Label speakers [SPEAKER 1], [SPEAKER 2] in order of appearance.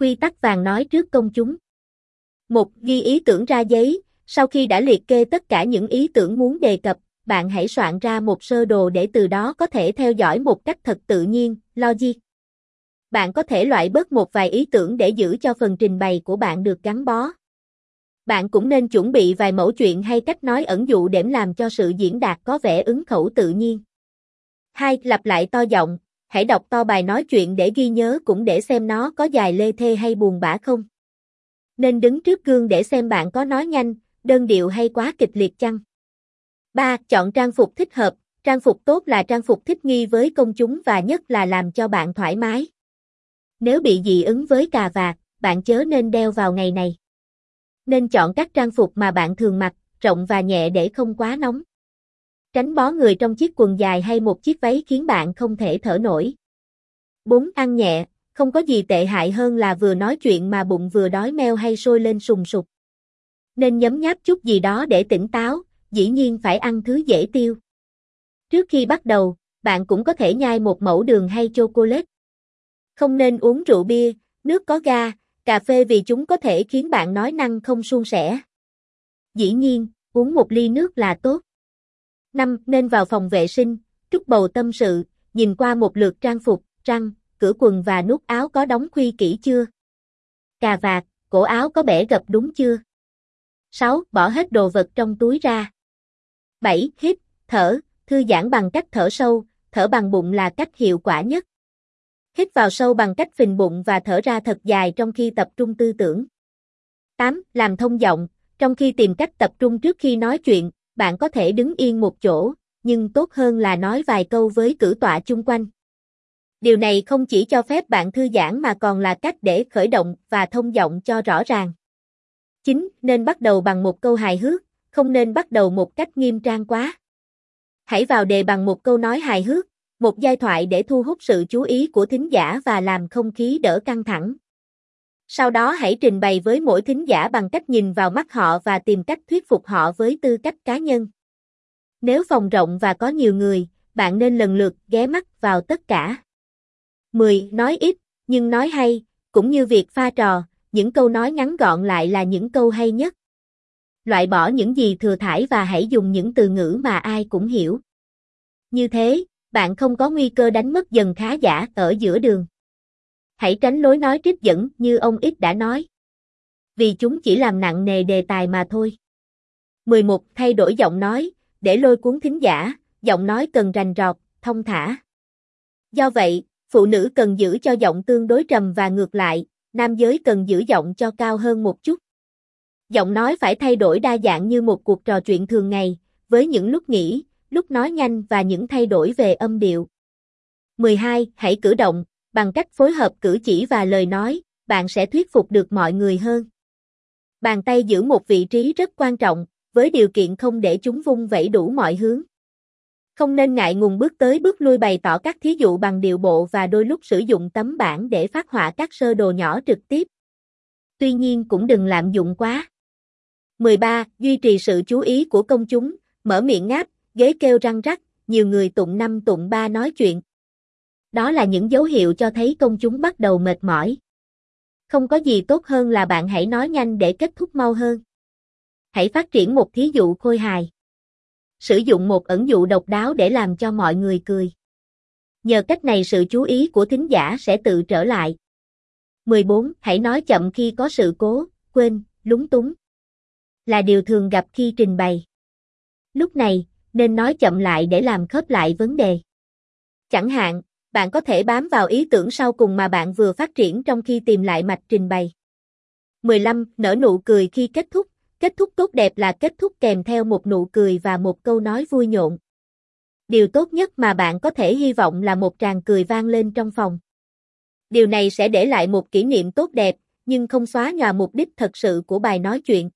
[SPEAKER 1] Quy tắc vàng nói trước công chúng. Một, ghi ý tưởng ra giấy, sau khi đã liệt kê tất cả những ý tưởng muốn đề cập, bạn hãy soạn ra một sơ đồ để từ đó có thể theo dõi một cách thật tự nhiên, logic. Bạn có thể loại bớt một vài ý tưởng để giữ cho phần trình bày của bạn được gắn bó. Bạn cũng nên chuẩn bị vài mẫu chuyện hay cách nói ẩn dụ để làm cho sự diễn đạt có vẻ ứng khẩu tự nhiên. 2. Lặp lại to giọng, hãy đọc to bài nói chuyện để ghi nhớ cũng để xem nó có dài lê thê hay buồn bã không. Nên đứng trước gương để xem bạn có nói nhanh, đơn điệu hay quá kịch liệt chăng. 3. Chọn trang phục thích hợp, trang phục tốt là trang phục thích nghi với công chúng và nhất là làm cho bạn thoải mái. Nếu bị dị ứng với cà vạt, bạn chớ nên đeo vào ngày này. Nên chọn các trang phục mà bạn thường mặc, rộng và nhẹ để không quá nóng. Tránh bó người trong chiếc quần dài hay một chiếc váy khiến bạn không thể thở nổi. 4. Ăn nhẹ, không có gì tệ hại hơn là vừa nói chuyện mà bụng vừa đói meo hay sôi lên sùng sục. Nên nhấm nháp chút gì đó để tỉnh táo, dĩ nhiên phải ăn thứ dễ tiêu. Trước khi bắt đầu, bạn cũng có thể nhai một mẫu đường hay chocolate. Không nên uống rượu bia, nước có ga, cà phê vì chúng có thể khiến bạn nói năng không suôn sẻ. Dĩ nhiên, uống một ly nước là tốt. 5. Nên vào phòng vệ sinh, trúc bầu tâm sự, nhìn qua một lượt trang phục, răng, cửa quần và nút áo có đóng khuy kỹ chưa? Cà vạt, cổ áo có bẻ gập đúng chưa? 6. Bỏ hết đồ vật trong túi ra. 7. Hít, thở, thư giãn bằng cách thở sâu, thở bằng bụng là cách hiệu quả nhất. Hít vào sâu bằng cách phình bụng và thở ra thật dài trong khi tập trung tư tưởng. 8. Làm thông giọng, trong khi tìm cách tập trung trước khi nói chuyện, bạn có thể đứng yên một chỗ, nhưng tốt hơn là nói vài câu với cử tọa chung quanh. Điều này không chỉ cho phép bạn thư giãn mà còn là cách để khởi động và thông giọng cho rõ ràng. 9. Nên bắt đầu bằng một câu hài hước, không nên bắt đầu một cách nghiêm trang quá. Hãy vào đề bằng một câu nói hài hước, một giai thoại để thu hút sự chú ý của thính giả và làm không khí đỡ căng thẳng. Sau đó hãy trình bày với mỗi thính giả bằng cách nhìn vào mắt họ và tìm cách thuyết phục họ với tư cách cá nhân. Nếu phòng rộng và có nhiều người, bạn nên lần lượt ghé mắt vào tất cả. 10. Nói ít, nhưng nói hay, cũng như việc pha trò, những câu nói ngắn gọn lại là những câu hay nhất. Loại bỏ những gì thừa thải và hãy dùng những từ ngữ mà ai cũng hiểu. Như thế, bạn không có nguy cơ đánh mất dần khá giả ở giữa đường. Hãy tránh lối nói trích dẫn như ông ít đã nói. Vì chúng chỉ làm nặng nề đề tài mà thôi. 11. Thay đổi giọng nói, để lôi cuốn thính giả, giọng nói cần rành rọt, thông thả. Do vậy, phụ nữ cần giữ cho giọng tương đối trầm và ngược lại, nam giới cần giữ giọng cho cao hơn một chút. Giọng nói phải thay đổi đa dạng như một cuộc trò chuyện thường ngày, với những lúc nghỉ, lúc nói nhanh và những thay đổi về âm điệu. 12. Hãy cử động, bằng cách phối hợp cử chỉ và lời nói, bạn sẽ thuyết phục được mọi người hơn. Bàn tay giữ một vị trí rất quan trọng, với điều kiện không để chúng vung vẩy đủ mọi hướng. Không nên ngại ngùng bước tới bước lui bày tỏ các thí dụ bằng điệu bộ và đôi lúc sử dụng tấm bảng để phát họa các sơ đồ nhỏ trực tiếp. Tuy nhiên cũng đừng lạm dụng quá. 13. Duy trì sự chú ý của công chúng, mở miệng ngáp, ghế kêu răng rắc, nhiều người tụng năm tụng ba nói chuyện. Đó là những dấu hiệu cho thấy công chúng bắt đầu mệt mỏi. Không có gì tốt hơn là bạn hãy nói nhanh để kết thúc mau hơn. Hãy phát triển một thí dụ khôi hài. Sử dụng một ẩn dụ độc đáo để làm cho mọi người cười. Nhờ cách này sự chú ý của thính giả sẽ tự trở lại. 14. Hãy nói chậm khi có sự cố, quên, lúng túng. Là điều thường gặp khi trình bày. Lúc này, nên nói chậm lại để làm khớp lại vấn đề. Chẳng hạn, bạn có thể bám vào ý tưởng sau cùng mà bạn vừa phát triển trong khi tìm lại mạch trình bày. 15. Nở nụ cười khi kết thúc. Kết thúc tốt đẹp là kết thúc kèm theo một nụ cười và một câu nói vui nhộn. Điều tốt nhất mà bạn có thể hy vọng là một tràng cười vang lên trong phòng. Điều này sẽ để lại một kỷ niệm tốt đẹp, nhưng không xóa nhòa mục đích thật sự của bài nói chuyện.